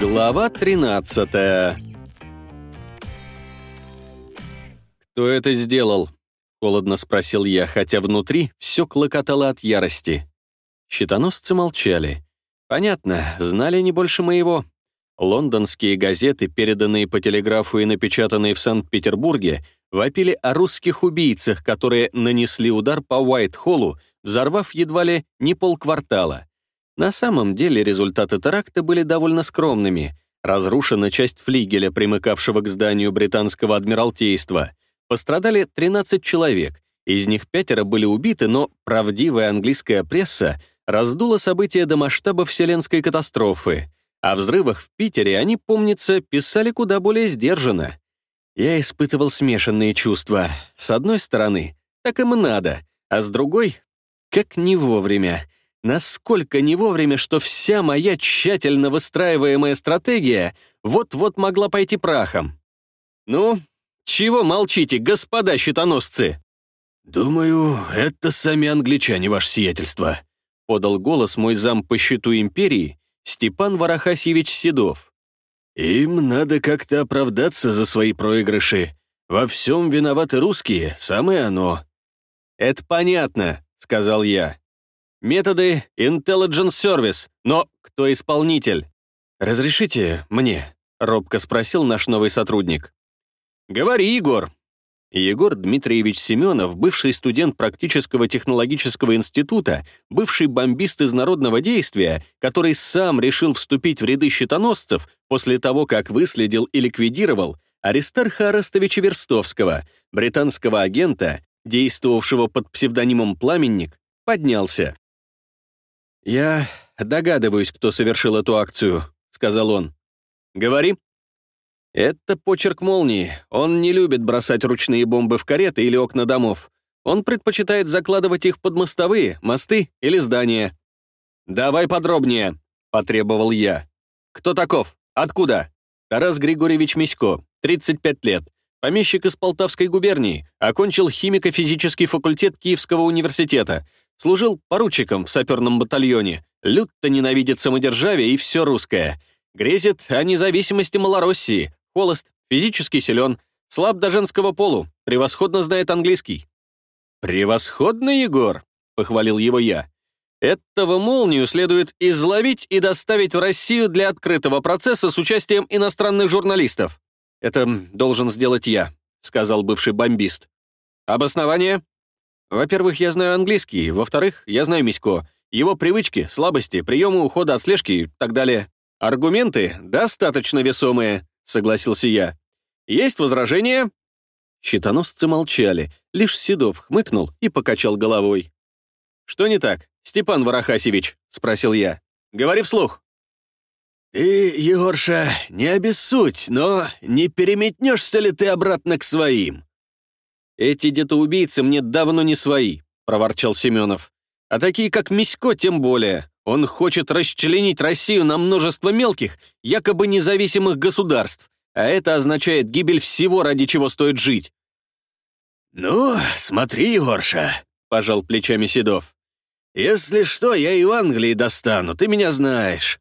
Глава 13 «Кто это сделал?» — холодно спросил я, хотя внутри все клокотало от ярости. Щитоносцы молчали. Понятно, знали не больше моего. Лондонские газеты, переданные по телеграфу и напечатанные в Санкт-Петербурге, вопили о русских убийцах, которые нанесли удар по Уайт-Холлу, взорвав едва ли не полквартала. На самом деле результаты теракта были довольно скромными. Разрушена часть флигеля, примыкавшего к зданию британского адмиралтейства. Пострадали 13 человек, из них пятеро были убиты, но правдивая английская пресса раздула события до масштаба вселенской катастрофы. О взрывах в Питере они, помнится, писали куда более сдержанно. Я испытывал смешанные чувства. С одной стороны, так им и надо, а с другой — как не вовремя. Насколько не вовремя, что вся моя тщательно выстраиваемая стратегия вот-вот могла пойти прахом. «Ну, чего молчите, господа щитоносцы?» «Думаю, это сами англичане, ваше сиятельство», — подал голос мой зам по счету империи Степан Варахасьевич Седов. «Им надо как-то оправдаться за свои проигрыши. Во всем виноваты русские, самое оно». «Это понятно», — сказал я. «Методы Intelligence Service, но кто исполнитель?» «Разрешите мне?» — робко спросил наш новый сотрудник. «Говори, Егор», Егор Дмитриевич Семенов, бывший студент практического технологического института, бывший бомбист из народного действия, который сам решил вступить в ряды щитоносцев после того, как выследил и ликвидировал Аристарха Арестовича Верстовского, британского агента, действовавшего под псевдонимом «Пламенник», поднялся. «Я догадываюсь, кто совершил эту акцию», — сказал он. «Говори», это почерк молнии. Он не любит бросать ручные бомбы в кареты или окна домов. Он предпочитает закладывать их под мостовые, мосты или здания. «Давай подробнее», — потребовал я. «Кто таков? Откуда?» Тарас Григорьевич Мисько, 35 лет. Помещик из Полтавской губернии, окончил химико-физический факультет Киевского университета, служил поручиком в саперном батальоне, люто ненавидит самодержавие и все русское. Грезит о независимости Малороссии, Холост, физически силен, слаб до женского полу, превосходно знает английский». «Превосходно, Егор», — похвалил его я. «Этого молнию следует изловить и доставить в Россию для открытого процесса с участием иностранных журналистов. Это должен сделать я», — сказал бывший бомбист. «Обоснование?» «Во-первых, я знаю английский, во-вторых, я знаю Мисько, его привычки, слабости, приемы ухода от слежки и так далее. Аргументы достаточно весомые согласился я. «Есть возражения?» Щитоносцы молчали, лишь Седов хмыкнул и покачал головой. «Что не так, Степан Варахасевич?» — спросил я. «Говори вслух». «Ты, Егорша, не обессудь, но не переметнешься ли ты обратно к своим?» «Эти детоубийцы мне давно не свои», — проворчал Семенов. «А такие, как Мисько, тем более. Он хочет расчленить Россию на множество мелких, якобы независимых государств, а это означает гибель всего, ради чего стоит жить. «Ну, смотри, Егорша», — пожал плечами Седов. «Если что, я и в Англии достану, ты меня знаешь».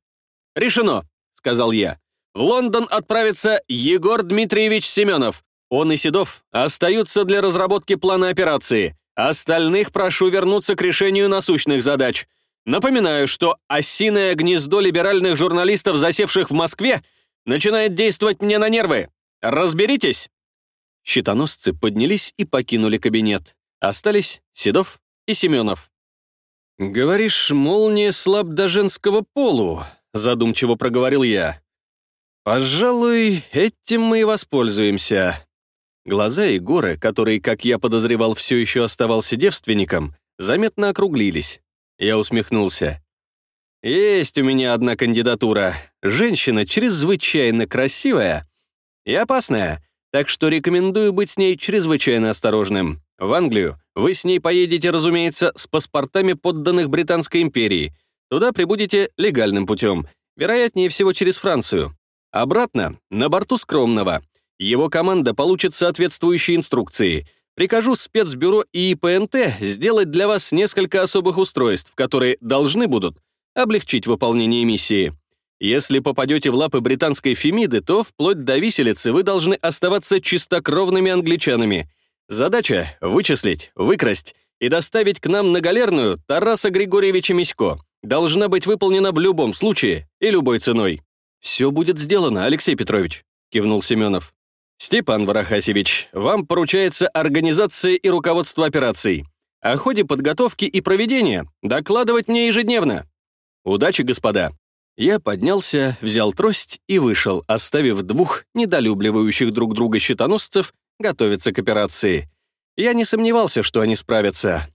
«Решено», — сказал я. «В Лондон отправится Егор Дмитриевич Семенов. Он и Седов остаются для разработки плана операции. Остальных прошу вернуться к решению насущных задач. Напоминаю, что осиное гнездо либеральных журналистов, засевших в Москве, начинает действовать мне на нервы. Разберитесь!» Щитоносцы поднялись и покинули кабинет. Остались Седов и Семенов. «Говоришь, молния слаб до женского полу», — задумчиво проговорил я. «Пожалуй, этим мы и воспользуемся». Глаза Егора, который, как я подозревал, все еще оставался девственником, заметно округлились. Я усмехнулся. «Есть у меня одна кандидатура. Женщина чрезвычайно красивая и опасная, так что рекомендую быть с ней чрезвычайно осторожным. В Англию вы с ней поедете, разумеется, с паспортами подданных Британской империи. Туда прибудете легальным путем, вероятнее всего через Францию. Обратно, на борту скромного. Его команда получит соответствующие инструкции — Прикажу спецбюро и ИПНТ сделать для вас несколько особых устройств, которые должны будут облегчить выполнение миссии. Если попадете в лапы британской Фемиды, то вплоть до виселицы вы должны оставаться чистокровными англичанами. Задача — вычислить, выкрасть и доставить к нам на галерную Тараса Григорьевича Мисько. Должна быть выполнена в любом случае и любой ценой. «Все будет сделано, Алексей Петрович», — кивнул Семенов. «Степан Варахасевич, вам поручается организация и руководство операций. О ходе подготовки и проведения докладывать мне ежедневно. Удачи, господа!» Я поднялся, взял трость и вышел, оставив двух недолюбливающих друг друга щитоносцев готовиться к операции. Я не сомневался, что они справятся.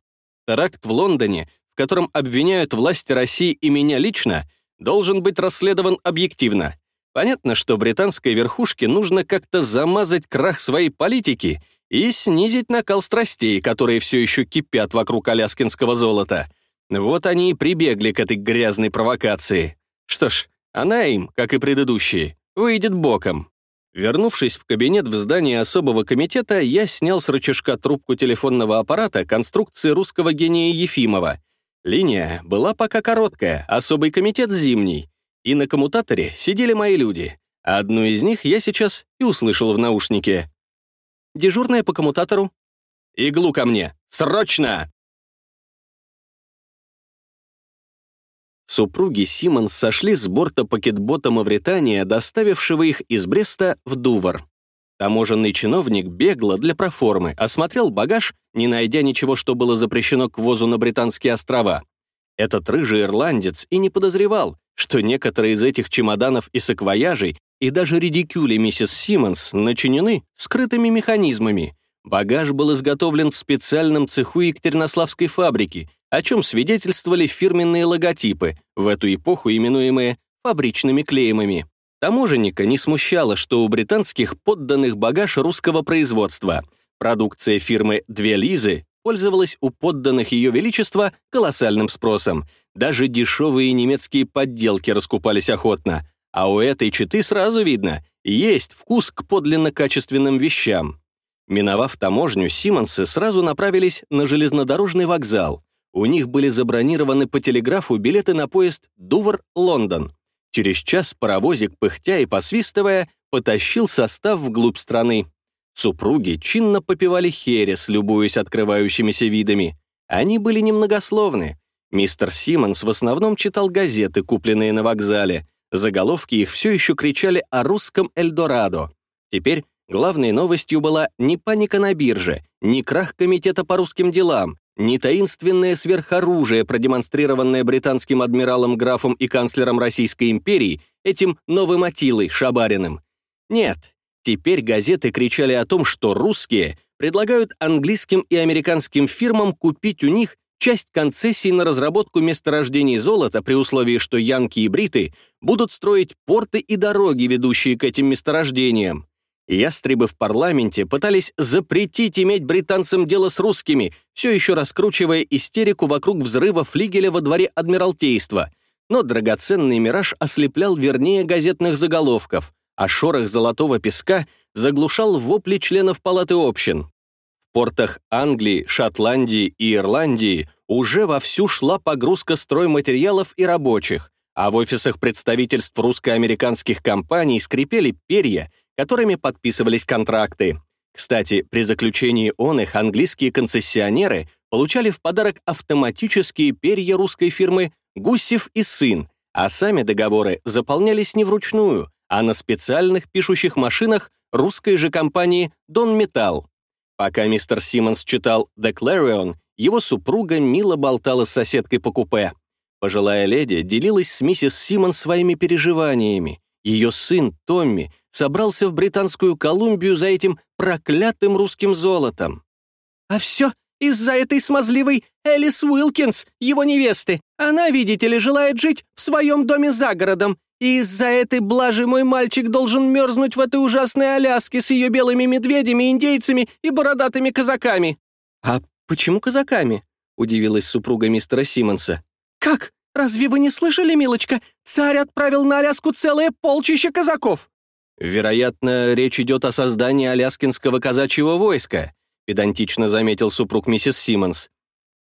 Теракт в Лондоне, в котором обвиняют власти России и меня лично, должен быть расследован объективно. Понятно, что британской верхушке нужно как-то замазать крах своей политики и снизить накал страстей, которые все еще кипят вокруг аляскинского золота. Вот они и прибегли к этой грязной провокации. Что ж, она им, как и предыдущие, выйдет боком. Вернувшись в кабинет в здании особого комитета, я снял с рычажка трубку телефонного аппарата конструкции русского гения Ефимова. Линия была пока короткая, особый комитет зимний. И на коммутаторе сидели мои люди. Одну из них я сейчас и услышал в наушнике. «Дежурная по коммутатору». «Иглу ко мне! Срочно!» Супруги Симмонс сошли с борта пакетбота «Мавритания», доставившего их из Бреста в Дувр. Таможенный чиновник бегло для проформы осмотрел багаж, не найдя ничего, что было запрещено к ввозу на Британские острова. Этот рыжий ирландец и не подозревал, что некоторые из этих чемоданов и саквояжей и даже редикюли миссис Симмонс начинены скрытыми механизмами. Багаж был изготовлен в специальном цеху Екатеринославской фабрики, о чем свидетельствовали фирменные логотипы, в эту эпоху именуемые фабричными клеймами. Таможенника не смущало, что у британских подданных багаж русского производства. Продукция фирмы «Две Лизы» пользовалась у подданных Ее Величества колоссальным спросом. Даже дешевые немецкие подделки раскупались охотно. А у этой читы сразу видно, есть вкус к подлинно качественным вещам. Миновав таможню, Симонсы сразу направились на железнодорожный вокзал. У них были забронированы по телеграфу билеты на поезд Дувр-Лондон. Через час паровозик, пыхтя и посвистывая, потащил состав вглубь страны. Супруги чинно попивали херес, любуясь открывающимися видами. Они были немногословны. Мистер Симмонс в основном читал газеты, купленные на вокзале. Заголовки их все еще кричали о русском Эльдорадо. Теперь главной новостью была не паника на бирже, не крах комитета по русским делам, не таинственное сверхоружие, продемонстрированное британским адмиралом графом и канцлером Российской империи, этим новым Атилой Шабариным. Нет, теперь газеты кричали о том, что русские предлагают английским и американским фирмам купить у них часть концессий на разработку месторождений золота при условии, что янки и бриты будут строить порты и дороги, ведущие к этим месторождениям. Ястребы в парламенте пытались запретить иметь британцам дело с русскими, все еще раскручивая истерику вокруг взрыва флигеля во дворе Адмиралтейства. Но драгоценный мираж ослеплял вернее газетных заголовков, а шорох золотого песка заглушал вопли членов палаты общин. В портах Англии, Шотландии и Ирландии уже вовсю шла погрузка стройматериалов и рабочих, а в офисах представительств русско-американских компаний скрипели перья — которыми подписывались контракты. Кстати, при заключении он их английские концессионеры получали в подарок автоматические перья русской фирмы «Гусев и сын», а сами договоры заполнялись не вручную, а на специальных пишущих машинах русской же компании «Дон Металл». Пока мистер Симмонс читал «The Clarion», его супруга мило болтала с соседкой по купе. Пожилая леди делилась с миссис Симмонс своими переживаниями. Ее сын, Томми, собрался в Британскую Колумбию за этим проклятым русским золотом. «А все из-за этой смазливой Элис Уилкинс, его невесты. Она, видите ли, желает жить в своем доме за городом. И из-за этой блажи мой мальчик должен мерзнуть в этой ужасной Аляске с ее белыми медведями, индейцами и бородатыми казаками». «А почему казаками?» — удивилась супруга мистера Симмонса. «Как? Разве вы не слышали, милочка? Царь отправил на Аляску целое полчище казаков!» «Вероятно, речь идет о создании аляскинского казачьего войска», педантично заметил супруг миссис Симмонс.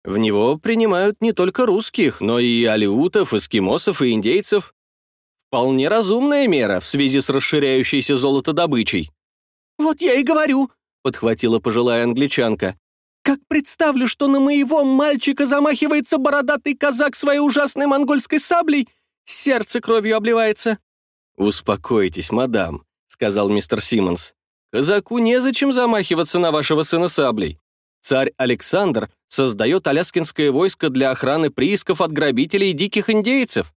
В него принимают не только русских, но и алиутов, эскимосов и индейцев. Вполне разумная мера в связи с расширяющейся золотодобычей. «Вот я и говорю», — подхватила пожилая англичанка. «Как представлю, что на моего мальчика замахивается бородатый казак своей ужасной монгольской саблей, сердце кровью обливается». «Успокойтесь, мадам», — сказал мистер Симмонс. «Казаку незачем замахиваться на вашего сына саблей. Царь Александр создает аляскинское войско для охраны приисков от грабителей и диких индейцев.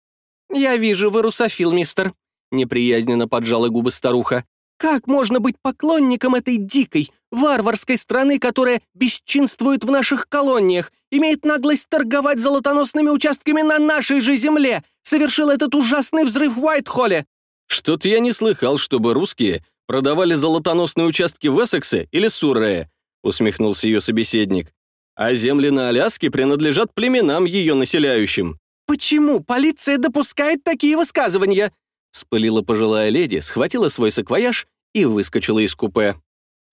«Я вижу, вы русофил, мистер», — неприязненно поджала губы старуха. «Как можно быть поклонником этой дикой, варварской страны, которая бесчинствует в наших колониях, имеет наглость торговать золотоносными участками на нашей же земле, совершил этот ужасный взрыв в Уайтхолле?» «Что-то я не слыхал, чтобы русские продавали золотоносные участки в Эссексе или Суррее», усмехнулся ее собеседник. «А земли на Аляске принадлежат племенам ее населяющим». «Почему полиция допускает такие высказывания?» Спылила пожилая леди, схватила свой саквояж и выскочила из купе.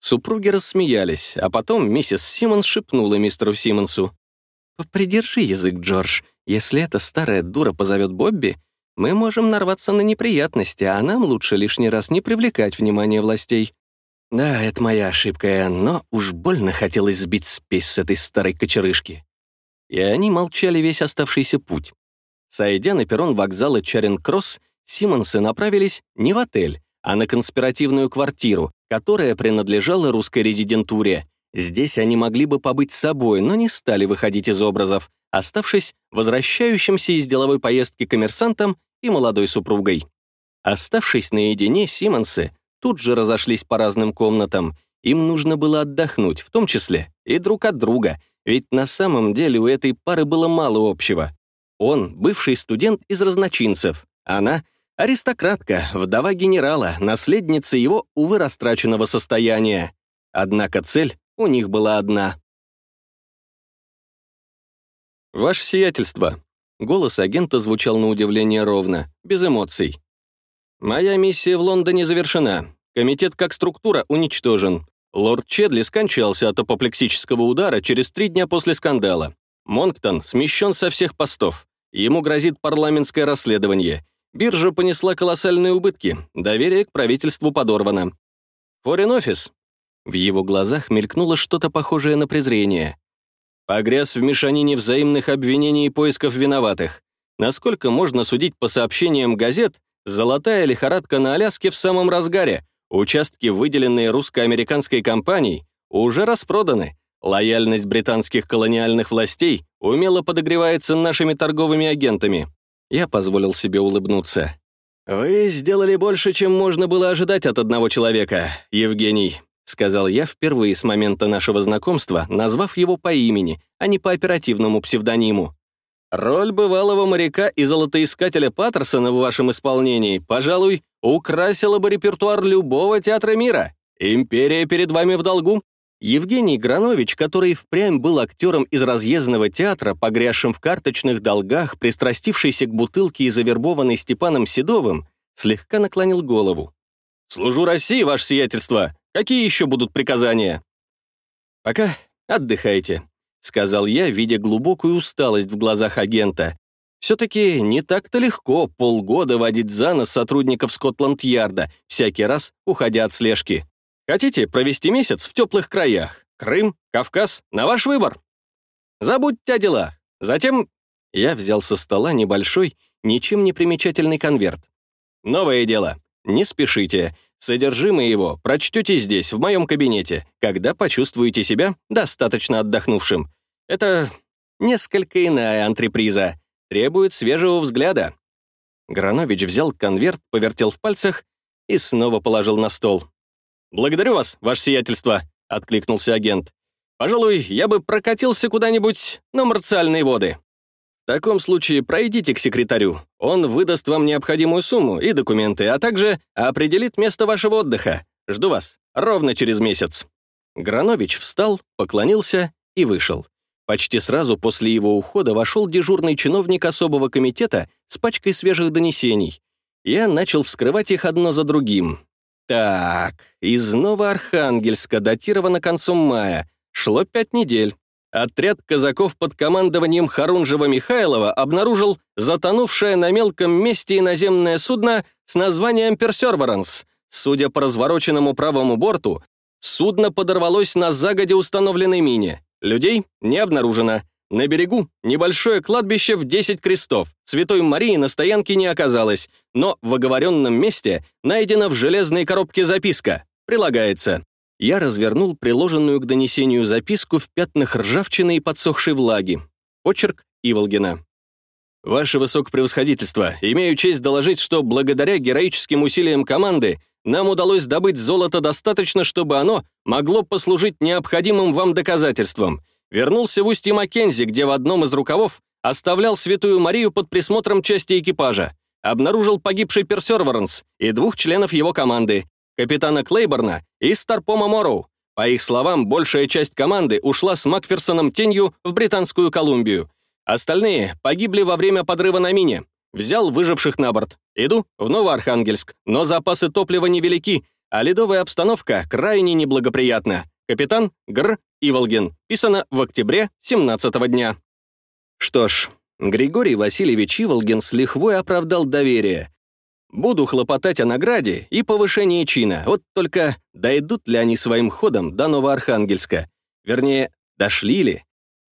Супруги рассмеялись, а потом миссис Симмонс шепнула мистеру Симмонсу. «Попридержи язык, Джордж. Если эта старая дура позовет Бобби, мы можем нарваться на неприятности, а нам лучше лишний раз не привлекать внимание властей». Да, это моя ошибка, но уж больно хотелось сбить спесь с этой старой кочерышки. И они молчали весь оставшийся путь. Сойдя на перрон вокзала Чаринг-Кросс, Симмонсы направились не в отель, а на конспиративную квартиру, которая принадлежала русской резидентуре. Здесь они могли бы побыть собой, но не стали выходить из образов, оставшись возвращающимся из деловой поездки коммерсантом и молодой супругой. Оставшись наедине, Симмонсы тут же разошлись по разным комнатам. Им нужно было отдохнуть, в том числе и друг от друга, ведь на самом деле у этой пары было мало общего. Он — бывший студент из разночинцев, она — аристократка, вдова генерала, наследница его, увы, растраченного состояния. Однако цель у них была одна. «Ваше сиятельство», — голос агента звучал на удивление ровно, без эмоций. Моя миссия в Лондоне завершена. Комитет как структура уничтожен. Лорд Чедли скончался от апоплексического удара через три дня после скандала. Монктон смещен со всех постов. Ему грозит парламентское расследование. Биржа понесла колоссальные убытки. Доверие к правительству подорвано. Форин офис. В его глазах мелькнуло что-то похожее на презрение. Погряз в мешанине взаимных обвинений и поисков виноватых. Насколько можно судить по сообщениям газет, Золотая лихорадка на Аляске в самом разгаре. Участки, выделенные русско-американской компанией, уже распроданы. Лояльность британских колониальных властей умело подогревается нашими торговыми агентами. Я позволил себе улыбнуться. «Вы сделали больше, чем можно было ожидать от одного человека, Евгений», сказал я впервые с момента нашего знакомства, назвав его по имени, а не по оперативному псевдониму. Роль бывалого моряка и золотоискателя Паттерсона в вашем исполнении, пожалуй, украсила бы репертуар любого театра мира. Империя перед вами в долгу. Евгений Гранович, который впрямь был актером из разъездного театра, погрязшим в карточных долгах, пристрастившийся к бутылке и завербованный Степаном Седовым, слегка наклонил голову. «Служу России, ваше сиятельство. Какие еще будут приказания?» «Пока отдыхайте», — сказал я, видя глубокую усталость в глазах агента. Все-таки не так-то легко полгода водить за нос сотрудников Скотланд-Ярда, всякий раз уходя от слежки. Хотите провести месяц в теплых краях? Крым, Кавказ, на ваш выбор. Забудьте о делах. Затем я взял со стола небольшой, ничем не примечательный конверт. Новое дело. Не спешите. Содержимое его прочтете здесь, в моем кабинете, когда почувствуете себя достаточно отдохнувшим. Это несколько иная антреприза, требует свежего взгляда». Гранович взял конверт, повертел в пальцах и снова положил на стол. «Благодарю вас, ваше сиятельство», — откликнулся агент. «Пожалуй, я бы прокатился куда-нибудь на марциальные воды». В таком случае пройдите к секретарю. Он выдаст вам необходимую сумму и документы, а также определит место вашего отдыха. Жду вас. Ровно через месяц». Гранович встал, поклонился и вышел. Почти сразу после его ухода вошел дежурный чиновник особого комитета с пачкой свежих донесений. Я начал вскрывать их одно за другим. Так, из Новоархангельска датировано концом мая. Шло пять недель. отряд казаков под командованием Харунжева-Михайлова обнаружил затонувшее на мелком месте иноземное судно с названием «Персерваранс». Судя по развороченному правому борту, судно подорвалось на загоде установленной мине. Людей не обнаружено. На берегу небольшое кладбище в 10 крестов. Святой Марии на стоянке не оказалось, но в оговоренном месте найдена в железной коробке записка. Прилагается. Я развернул приложенную к донесению записку в пятнах ржавчины и подсохшей влаги. Почерк Иволгина. «Ваше высокопревосходительство, имею честь доложить, что благодаря героическим усилиям команды нам удалось добыть золото достаточно, чтобы оно могло послужить необходимым вам доказательством. Вернулся в устье Маккензи, где в одном из рукавов оставлял Святую Марию под присмотром части экипажа. Обнаружил погибший Персерверанс и двух членов его команды, капитана Клейборна и Старпома Морроу. По их словам, большая часть команды ушла с Макферсоном тенью в Британскую Колумбию. Остальные погибли во время подрыва на мине. Взял выживших на борт. Иду в Новоархангельск, но запасы топлива невелики, а ледовая обстановка крайне неблагоприятна. Капитан Гр. Иволгин. Писано в октябре 17 -го дня. Что ж, Григорий Васильевич Иволгин с лихвой оправдал доверие. Буду хлопотать о награде и повышении чина, вот только дойдут ли они своим ходом до Новоархангельска? Вернее, дошли ли?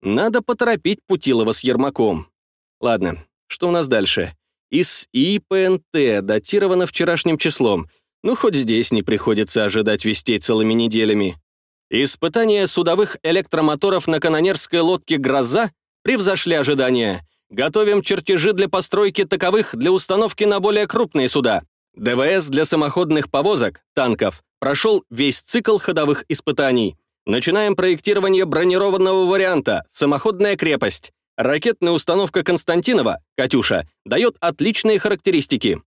Надо поторопить Путилова с Ермаком. Ладно, что у нас дальше? Из ИПНТ датировано вчерашним числом. Ну, хоть здесь не приходится ожидать вестей целыми неделями. Испытания судовых электромоторов на канонерской лодке «Гроза» превзошли ожидания. Готовим чертежи для постройки таковых для установки на более крупные суда. ДВС для самоходных повозок, танков, прошел весь цикл ходовых испытаний. Начинаем проектирование бронированного варианта «Самоходная крепость». Ракетная установка Константинова, «Катюша», дает отличные характеристики.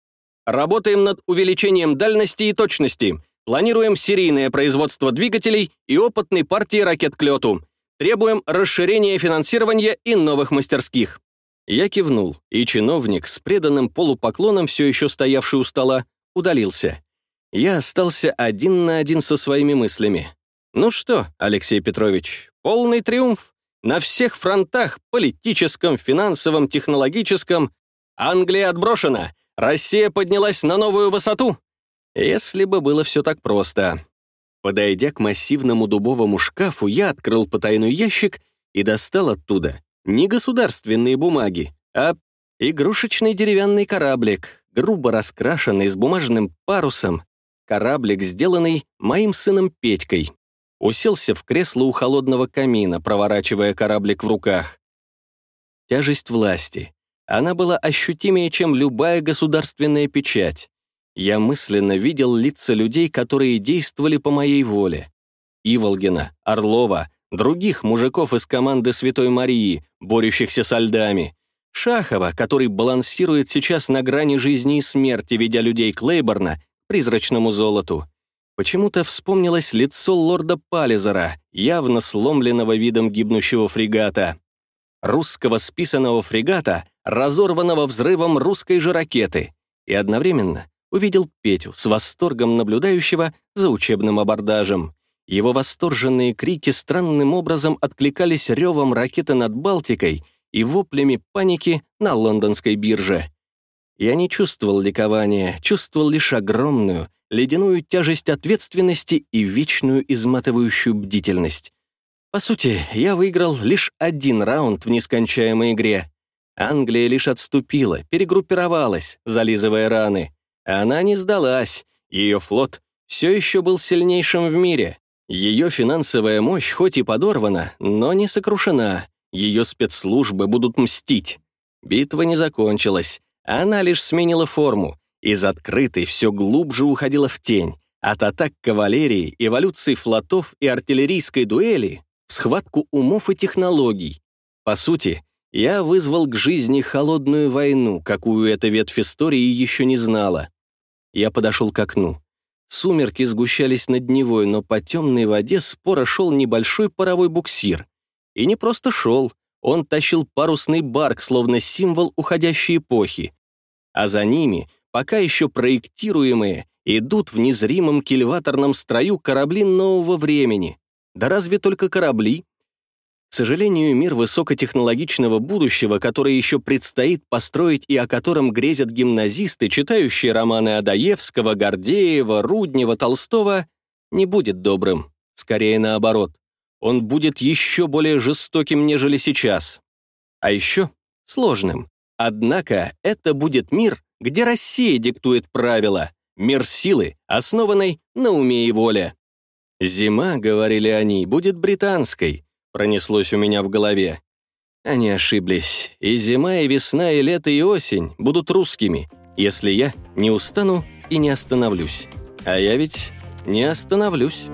Работаем над увеличением дальности и точности. Планируем серийное производство двигателей и опытной партии ракет к лету. Требуем расширения финансирования и новых мастерских. Я кивнул, и чиновник с преданным полупоклоном, все еще стоявший у стола, удалился. Я остался один на один со своими мыслями. Ну что, Алексей Петрович, полный триумф. На всех фронтах, политическом, финансовом, технологическом. Англия отброшена, Россия поднялась на новую высоту. Если бы было все так просто. Подойдя к массивному дубовому шкафу, я открыл потайной ящик и достал оттуда не государственные бумаги, а игрушечный деревянный кораблик, грубо раскрашенный с бумажным парусом, кораблик, сделанный моим сыном Петькой. Уселся в кресло у холодного камина, проворачивая кораблик в руках. Тяжесть власти. Она была ощутимее, чем любая государственная печать. Я мысленно видел лица людей, которые действовали по моей воле. Иволгина, Орлова, других мужиков из команды Святой Марии, борющихся со льдами, Шахова, который балансирует сейчас на грани жизни и смерти, ведя людей Клейборна к призрачному золоту. Почему-то вспомнилось лицо лорда Пализера, явно сломленного видом гибнущего фрегата. Русского списанного фрегата, разорванного взрывом русской же ракеты. И одновременно увидел Петю с восторгом наблюдающего за учебным абордажем. Его восторженные крики странным образом откликались ревом ракеты над Балтикой и воплями паники на лондонской бирже. Я не чувствовал ликования, чувствовал лишь огромную, ледяную тяжесть ответственности и вечную изматывающую бдительность. По сути, я выиграл лишь один раунд в нескончаемой игре. Англия лишь отступила, перегруппировалась, зализывая раны. Она не сдалась, ее флот все еще был сильнейшим в мире. Ее финансовая мощь хоть и подорвана, но не сокрушена. Ее спецслужбы будут мстить. Битва не закончилась. Она лишь сменила форму. Из открытой все глубже уходила в тень. От атак кавалерии, эволюции флотов и артиллерийской дуэли в схватку умов и технологий. По сути, я вызвал к жизни холодную войну, какую эта ветвь истории еще не знала. Я подошел к окну. Сумерки сгущались над Невой, но по темной воде споро шел небольшой паровой буксир. И не просто шел, он тащил парусный барк, словно символ уходящей эпохи. А за ними, пока еще проектируемые, идут в незримом кильваторном строю корабли нового времени. Да разве только корабли? К сожалению, мир высокотехнологичного будущего, который еще предстоит построить и о котором грезят гимназисты, читающие романы Адаевского, Гордеева, Руднева, Толстого, не будет добрым. Скорее наоборот. Он будет еще более жестоким, нежели сейчас. А еще сложным. Однако это будет мир, где Россия диктует правила, мир силы, основанной на уме и воле. «Зима», — говорили они, — «будет британской», — пронеслось у меня в голове. Они ошиблись. И зима, и весна, и лето, и осень будут русскими, если я не устану и не остановлюсь. А я ведь не остановлюсь.